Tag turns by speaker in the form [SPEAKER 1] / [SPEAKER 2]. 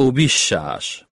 [SPEAKER 1] অবিশ্বাস